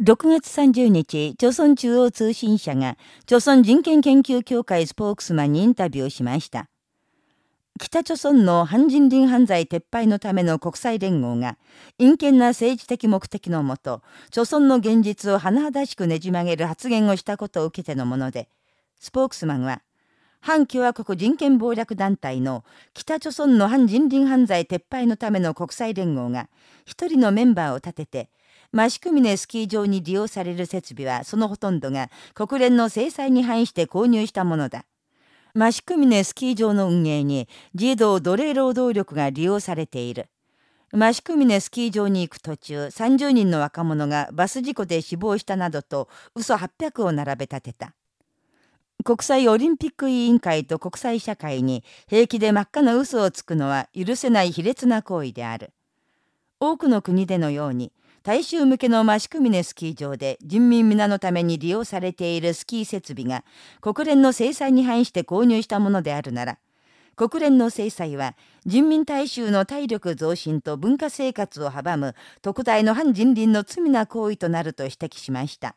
6月30日、朝鮮中央通信社が、朝鮮人権研究協会スポークスマンにインタビューしました。北朝鮮の反人倫犯罪撤廃のための国際連合が、陰険な政治的目的のもと、朝鮮の現実を甚だしくねじ曲げる発言をしたことを受けてのもので、スポークスマンは、反共和国人権暴略団体の北朝鮮の反人倫犯罪撤廃のための国際連合が、一人のメンバーを立てて、マシクミネスキー場に利用される設備はそのほとんどが国連の制裁に反して購入したものだ。マシクミネスキー場の運営に児童奴隷労働力が利用されている。マシクミネスキー場に行く途中、30人の若者がバス事故で死亡したなどと嘘800を並べ立てた。国際オリンピック委員会と国際社会に平気で真っ赤な嘘をつくのは許せない卑劣な行為である。多くの国でのように、大衆向けのマシクミネスキー場で人民皆のために利用されているスキー設備が国連の制裁に反して購入したものであるなら、国連の制裁は人民大衆の体力増進と文化生活を阻む特大の反人倫の罪な行為となると指摘しました。